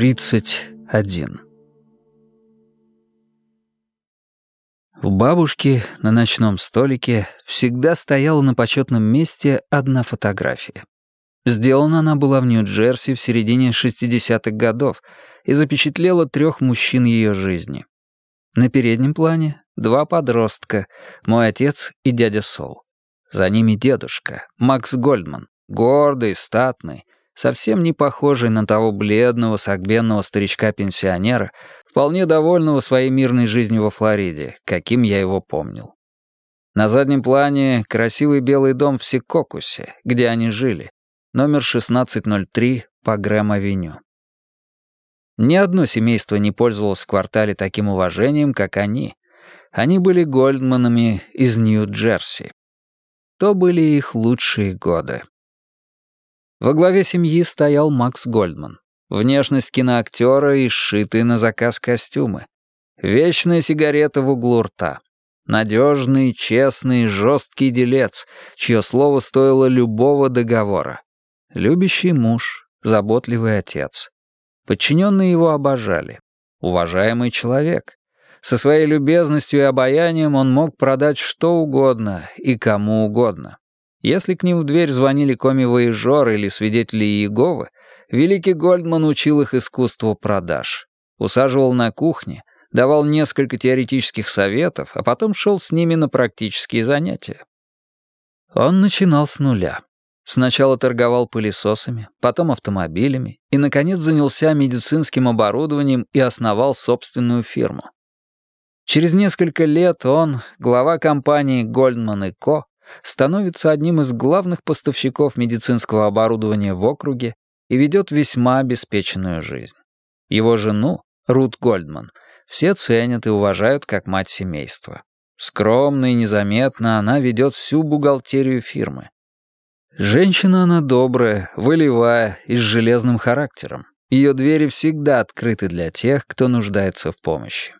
31. У бабушки на ночном столике всегда стояла на почетном месте одна фотография. Сделана она была в Нью-Джерси в середине 60-х годов и запечатлела трех мужчин ее жизни. На переднем плане два подростка, мой отец и дядя Сол. За ними дедушка, Макс Гольдман, гордый, статный, совсем не похожий на того бледного, согбенного старичка-пенсионера, вполне довольного своей мирной жизнью во Флориде, каким я его помнил. На заднем плане красивый белый дом в Сикокусе, где они жили, номер 1603 по Грэм-авеню. Ни одно семейство не пользовалось в квартале таким уважением, как они. Они были Гольдманами из Нью-Джерси. То были их лучшие годы. Во главе семьи стоял Макс Гольдман. Внешность киноактера и сшитые на заказ костюмы. Вечная сигарета в углу рта. Надежный, честный, жесткий делец, чье слово стоило любого договора. Любящий муж, заботливый отец. Подчиненные его обожали. Уважаемый человек. Со своей любезностью и обаянием он мог продать что угодно и кому угодно. Если к ним в дверь звонили коми-воежор или свидетели Иеговы, великий Гольдман учил их искусству продаж. Усаживал на кухне, давал несколько теоретических советов, а потом шел с ними на практические занятия. Он начинал с нуля. Сначала торговал пылесосами, потом автомобилями и, наконец, занялся медицинским оборудованием и основал собственную фирму. Через несколько лет он, глава компании «Гольдман и Ко», становится одним из главных поставщиков медицинского оборудования в округе и ведет весьма обеспеченную жизнь. Его жену, Рут Гольдман, все ценят и уважают как мать семейства. Скромно и незаметно она ведет всю бухгалтерию фирмы. Женщина она добрая, волевая и с железным характером. Ее двери всегда открыты для тех, кто нуждается в помощи.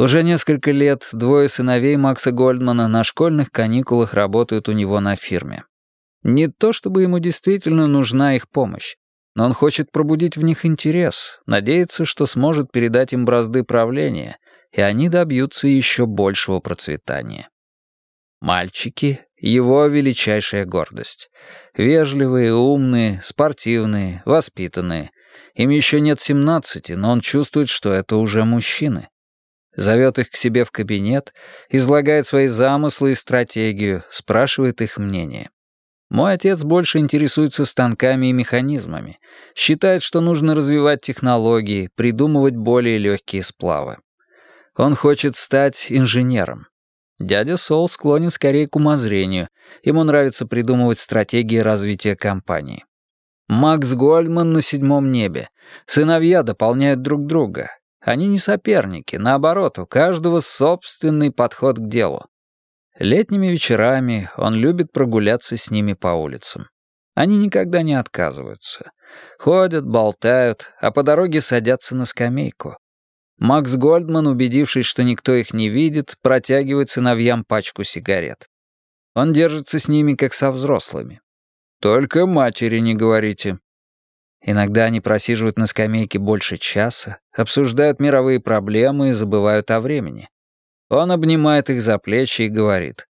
Уже несколько лет двое сыновей Макса Гольдмана на школьных каникулах работают у него на фирме. Не то чтобы ему действительно нужна их помощь, но он хочет пробудить в них интерес, надеется, что сможет передать им бразды правления, и они добьются еще большего процветания. Мальчики — его величайшая гордость. Вежливые, умные, спортивные, воспитанные. Им еще нет семнадцати, но он чувствует, что это уже мужчины зовет их к себе в кабинет, излагает свои замыслы и стратегию, спрашивает их мнение. Мой отец больше интересуется станками и механизмами, считает, что нужно развивать технологии, придумывать более легкие сплавы. Он хочет стать инженером. Дядя Сол склонен скорее к умозрению, ему нравится придумывать стратегии развития компании. Макс Гольдман на седьмом небе. Сыновья дополняют друг друга. Они не соперники, наоборот, у каждого собственный подход к делу. Летними вечерами он любит прогуляться с ними по улицам. Они никогда не отказываются. Ходят, болтают, а по дороге садятся на скамейку. Макс Гольдман, убедившись, что никто их не видит, протягивает сыновьям пачку сигарет. Он держится с ними, как со взрослыми. «Только матери не говорите», Иногда они просиживают на скамейке больше часа, обсуждают мировые проблемы и забывают о времени. Он обнимает их за плечи и говорит.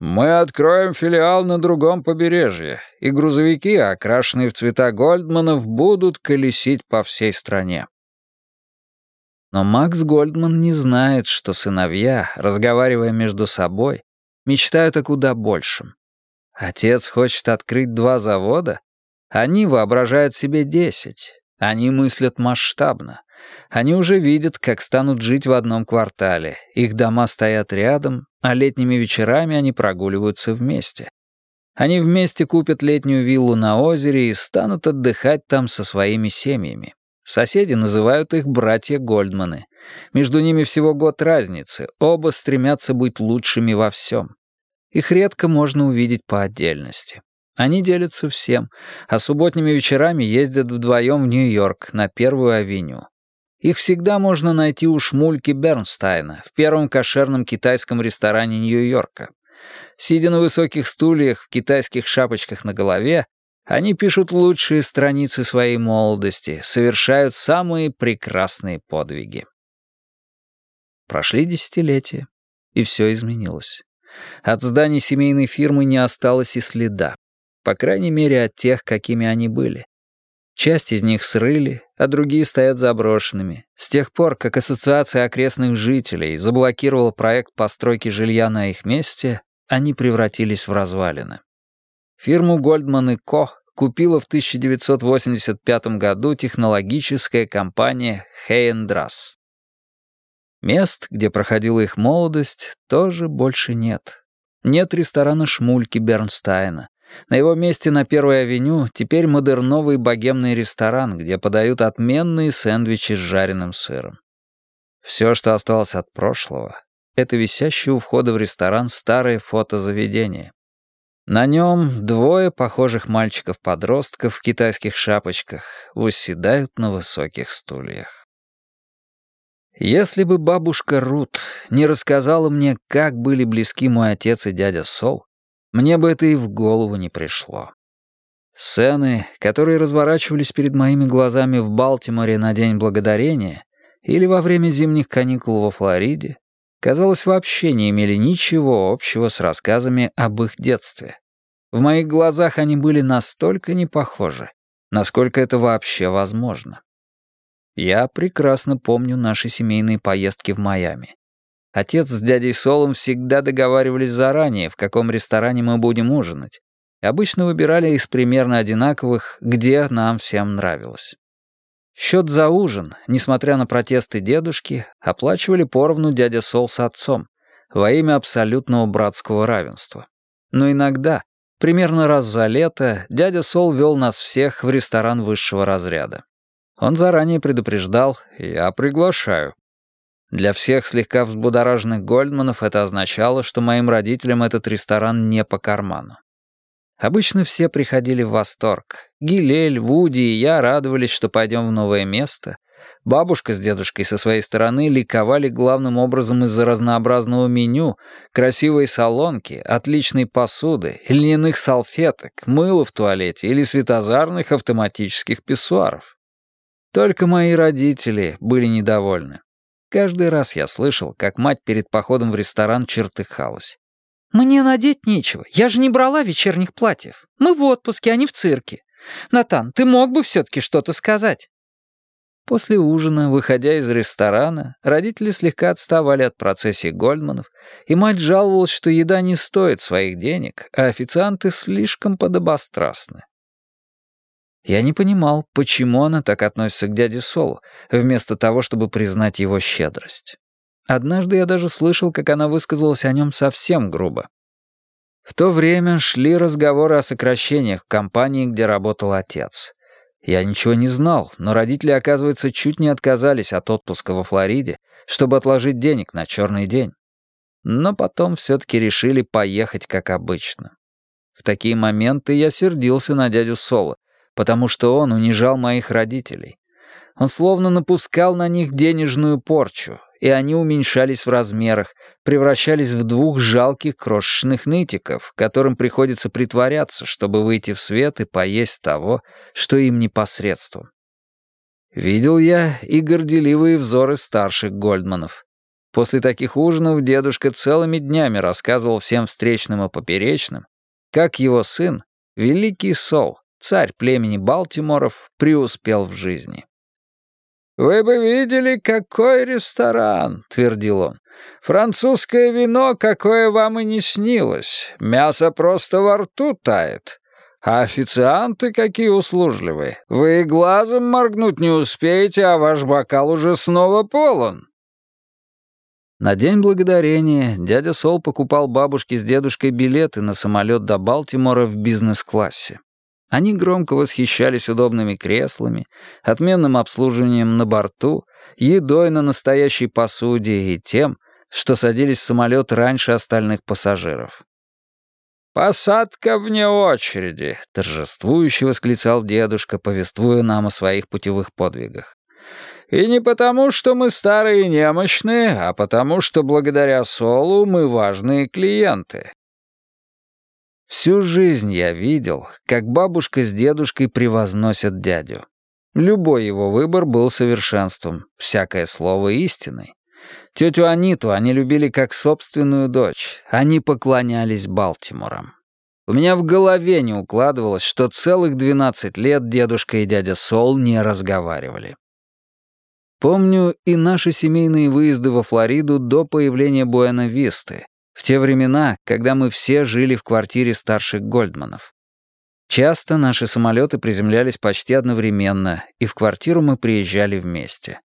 «Мы откроем филиал на другом побережье, и грузовики, окрашенные в цвета Гольдманов, будут колесить по всей стране». Но Макс Гольдман не знает, что сыновья, разговаривая между собой, мечтают о куда большем. Отец хочет открыть два завода, они воображают себе десять. Они мыслят масштабно. Они уже видят, как станут жить в одном квартале. Их дома стоят рядом, а летними вечерами они прогуливаются вместе. Они вместе купят летнюю виллу на озере и станут отдыхать там со своими семьями. Соседи называют их братья Гольдманы. Между ними всего год разницы, оба стремятся быть лучшими во всем. Их редко можно увидеть по отдельности. Они делятся всем, а субботними вечерами ездят вдвоем в Нью-Йорк на Первую авеню. Их всегда можно найти у Шмульки Бернстайна в первом кошерном китайском ресторане Нью-Йорка. Сидя на высоких стульях в китайских шапочках на голове, Они пишут лучшие страницы своей молодости, совершают самые прекрасные подвиги. Прошли десятилетия, и все изменилось. От зданий семейной фирмы не осталось и следа. По крайней мере, от тех, какими они были. Часть из них срыли, а другие стоят заброшенными. С тех пор, как Ассоциация окрестных жителей заблокировала проект постройки жилья на их месте, они превратились в развалины. Фирму Goldman Ко купила в 1985 году технологическая компания Хейендрас. Мест, где проходила их молодость, тоже больше нет. Нет ресторана «Шмульки» Бернстайна. На его месте на Первой авеню теперь модерновый богемный ресторан, где подают отменные сэндвичи с жареным сыром. Все, что осталось от прошлого, это висящее у входа в ресторан старое фотозаведение. На нем двое похожих мальчиков-подростков в китайских шапочках восседают на высоких стульях. Если бы бабушка Рут не рассказала мне, как были близки мой отец и дядя Сол, мне бы это и в голову не пришло. Сцены, которые разворачивались перед моими глазами в Балтиморе на День Благодарения или во время зимних каникул во Флориде, казалось, вообще не имели ничего общего с рассказами об их детстве. В моих глазах они были настолько не похожи, насколько это вообще возможно. Я прекрасно помню наши семейные поездки в Майами. Отец с дядей Солом всегда договаривались заранее, в каком ресторане мы будем ужинать. Обычно выбирали из примерно одинаковых, где нам всем нравилось. Счет за ужин, несмотря на протесты дедушки, оплачивали поровну дядя Сол с отцом во имя абсолютного братского равенства. Но иногда, примерно раз за лето, дядя Сол вел нас всех в ресторан высшего разряда. Он заранее предупреждал «Я приглашаю». Для всех слегка взбудораженных Гольдманов это означало, что моим родителям этот ресторан не по карману. Обычно все приходили в восторг. Гилель, Вуди и я радовались, что пойдем в новое место. Бабушка с дедушкой со своей стороны ликовали главным образом из-за разнообразного меню, красивой салонки, отличной посуды, льняных салфеток, мыла в туалете или светозарных автоматических писсуаров. Только мои родители были недовольны. Каждый раз я слышал, как мать перед походом в ресторан чертыхалась. «Мне надеть нечего. Я же не брала вечерних платьев. Мы в отпуске, а не в цирке. Натан, ты мог бы все-таки что-то сказать?» После ужина, выходя из ресторана, родители слегка отставали от процессии Гольдманов, и мать жаловалась, что еда не стоит своих денег, а официанты слишком подобострастны. Я не понимал, почему она так относится к дяде Солу, вместо того, чтобы признать его щедрость. Однажды я даже слышал, как она высказалась о нем совсем грубо. В то время шли разговоры о сокращениях в компании, где работал отец. Я ничего не знал, но родители, оказывается, чуть не отказались от отпуска во Флориде, чтобы отложить денег на черный день. Но потом все-таки решили поехать, как обычно. В такие моменты я сердился на дядю Соло, потому что он унижал моих родителей. Он словно напускал на них денежную порчу, и они уменьшались в размерах, превращались в двух жалких крошечных нытиков, которым приходится притворяться, чтобы выйти в свет и поесть того, что им непосредством. Видел я и горделивые взоры старших Гольдманов. После таких ужинов дедушка целыми днями рассказывал всем встречным и поперечным, как его сын, великий Сол, царь племени Балтиморов, преуспел в жизни. «Вы бы видели, какой ресторан!» — твердил он. «Французское вино, какое вам и не снилось. Мясо просто во рту тает. А официанты какие услужливые. Вы глазом моргнуть не успеете, а ваш бокал уже снова полон». На День Благодарения дядя Сол покупал бабушке с дедушкой билеты на самолет до Балтимора в бизнес-классе. Они громко восхищались удобными креслами, отменным обслуживанием на борту, едой на настоящей посуде и тем, что садились в самолет раньше остальных пассажиров. «Посадка вне очереди», — торжествующе восклицал дедушка, повествуя нам о своих путевых подвигах. «И не потому, что мы старые и немощные, а потому, что благодаря Солу мы важные клиенты. Всю жизнь я видел, как бабушка с дедушкой превозносят дядю. Любой его выбор был совершенством, всякое слово истиной. Тетю Аниту они любили как собственную дочь, они поклонялись Балтиморам. У меня в голове не укладывалось, что целых 12 лет дедушка и дядя Сол не разговаривали. Помню и наши семейные выезды во Флориду до появления Буэна-Висты, в те времена, когда мы все жили в квартире старших Гольдманов. Часто наши самолеты приземлялись почти одновременно, и в квартиру мы приезжали вместе.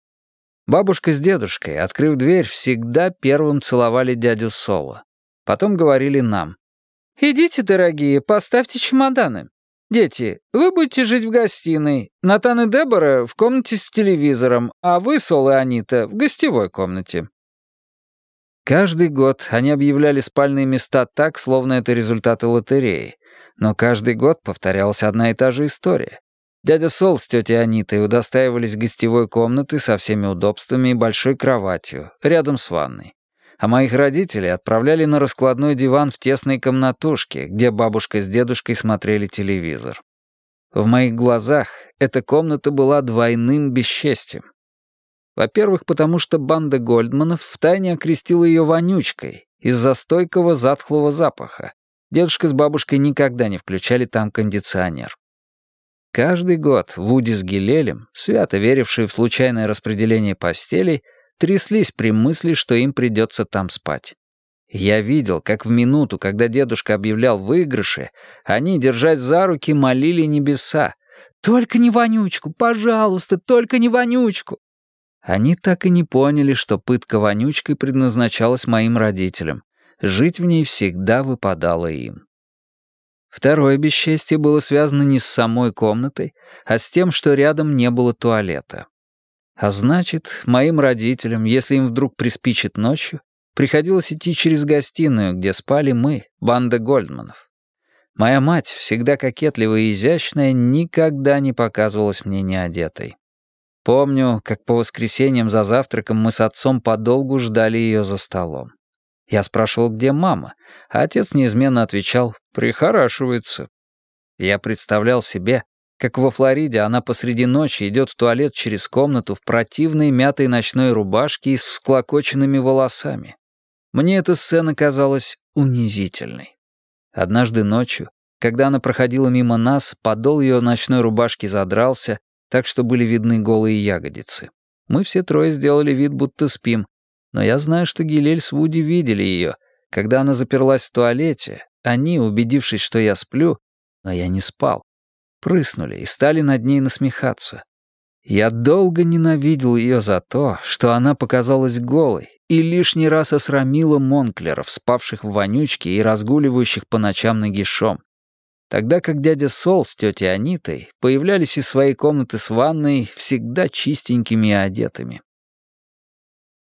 Бабушка с дедушкой, открыв дверь, всегда первым целовали дядю Соло. Потом говорили нам. «Идите, дорогие, поставьте чемоданы. Дети, вы будете жить в гостиной, Натан и Дебора в комнате с телевизором, а вы, Сол и Анита, в гостевой комнате». Каждый год они объявляли спальные места так, словно это результаты лотереи. Но каждый год повторялась одна и та же история. Дядя Сол с тетей Анитой удостаивались гостевой комнаты со всеми удобствами и большой кроватью, рядом с ванной. А моих родителей отправляли на раскладной диван в тесной комнатушке, где бабушка с дедушкой смотрели телевизор. В моих глазах эта комната была двойным бесчестием. Во-первых, потому что банда Гольдманов втайне окрестила ее вонючкой из-за стойкого затхлого запаха. Дедушка с бабушкой никогда не включали там кондиционер. Каждый год Вуди с Гилелем, свято верившие в случайное распределение постелей, тряслись при мысли, что им придется там спать. Я видел, как в минуту, когда дедушка объявлял выигрыши, они, держась за руки, молили небеса. «Только не вонючку, пожалуйста, только не вонючку!» Они так и не поняли, что пытка вонючкой предназначалась моим родителям. Жить в ней всегда выпадало им. Второе бесчестье было связано не с самой комнатой, а с тем, что рядом не было туалета. А значит, моим родителям, если им вдруг приспичит ночью, приходилось идти через гостиную, где спали мы, банда Гольдманов. Моя мать, всегда кокетливая и изящная, никогда не показывалась мне неодетой. Помню, как по воскресеньям за завтраком мы с отцом подолгу ждали ее за столом. Я спрашивал, где мама, а отец неизменно отвечал «прихорашивается». Я представлял себе, как во Флориде она посреди ночи идет в туалет через комнату в противной мятой ночной рубашке и с всклокоченными волосами. Мне эта сцена казалась унизительной. Однажды ночью, когда она проходила мимо нас, подол ее ночной рубашки задрался, так что были видны голые ягодицы. Мы все трое сделали вид, будто спим, но я знаю, что Гилель с Вуди видели ее. Когда она заперлась в туалете, они, убедившись, что я сплю, но я не спал, прыснули и стали над ней насмехаться. Я долго ненавидел ее за то, что она показалась голой и лишний раз осрамила Монклеров, спавших в вонючке и разгуливающих по ночам нагишом тогда как дядя Сол с тетей Анитой появлялись из своей комнаты с ванной всегда чистенькими и одетыми.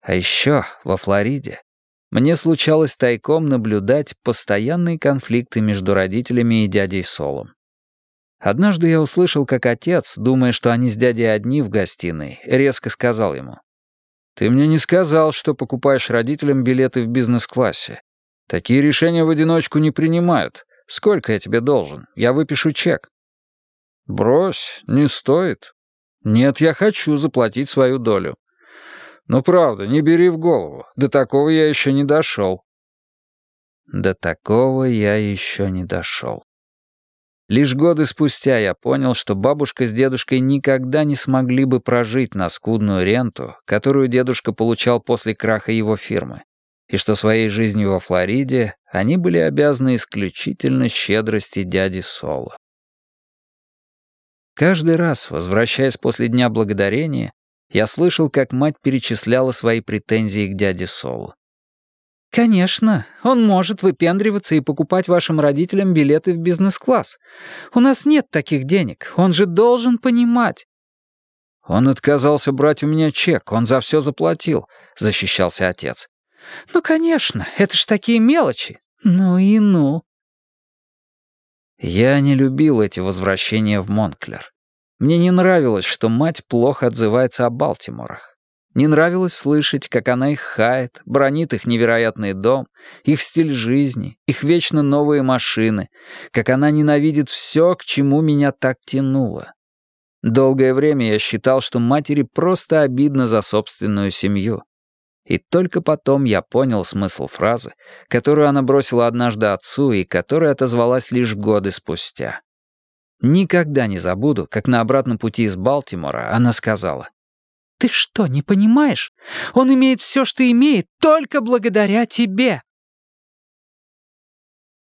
А еще во Флориде мне случалось тайком наблюдать постоянные конфликты между родителями и дядей Солом. Однажды я услышал, как отец, думая, что они с дядей одни в гостиной, резко сказал ему, «Ты мне не сказал, что покупаешь родителям билеты в бизнес-классе. Такие решения в одиночку не принимают. Сколько я тебе должен? Я выпишу чек». «Брось, не стоит». «Нет, я хочу заплатить свою долю». «Ну правда, не бери в голову. До такого я еще не дошел». До такого я еще не дошел. Лишь годы спустя я понял, что бабушка с дедушкой никогда не смогли бы прожить на скудную ренту, которую дедушка получал после краха его фирмы и что своей жизнью во Флориде они были обязаны исключительно щедрости дяди Соло. Каждый раз, возвращаясь после Дня Благодарения, я слышал, как мать перечисляла свои претензии к дяде Соло. «Конечно, он может выпендриваться и покупать вашим родителям билеты в бизнес-класс. У нас нет таких денег, он же должен понимать». «Он отказался брать у меня чек, он за все заплатил», — защищался отец. «Ну, конечно, это ж такие мелочи. Ну и ну». Я не любил эти возвращения в Монклер. Мне не нравилось, что мать плохо отзывается о Балтиморах. Не нравилось слышать, как она их хает, бронит их невероятный дом, их стиль жизни, их вечно новые машины, как она ненавидит все, к чему меня так тянуло. Долгое время я считал, что матери просто обидно за собственную семью. И только потом я понял смысл фразы, которую она бросила однажды отцу и которая отозвалась лишь годы спустя. Никогда не забуду, как на обратном пути из Балтимора она сказала, «Ты что, не понимаешь? Он имеет все, что имеет, только благодаря тебе!»